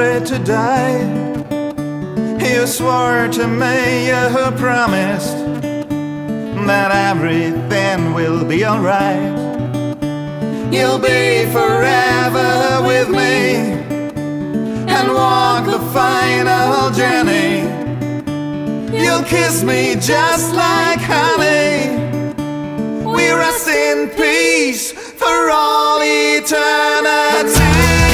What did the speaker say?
afraid to die. You swore to me, you promised that everything will be alright. You'll be forever with me and walk the final journey. You'll kiss me just like honey. We rest in peace for all eternity.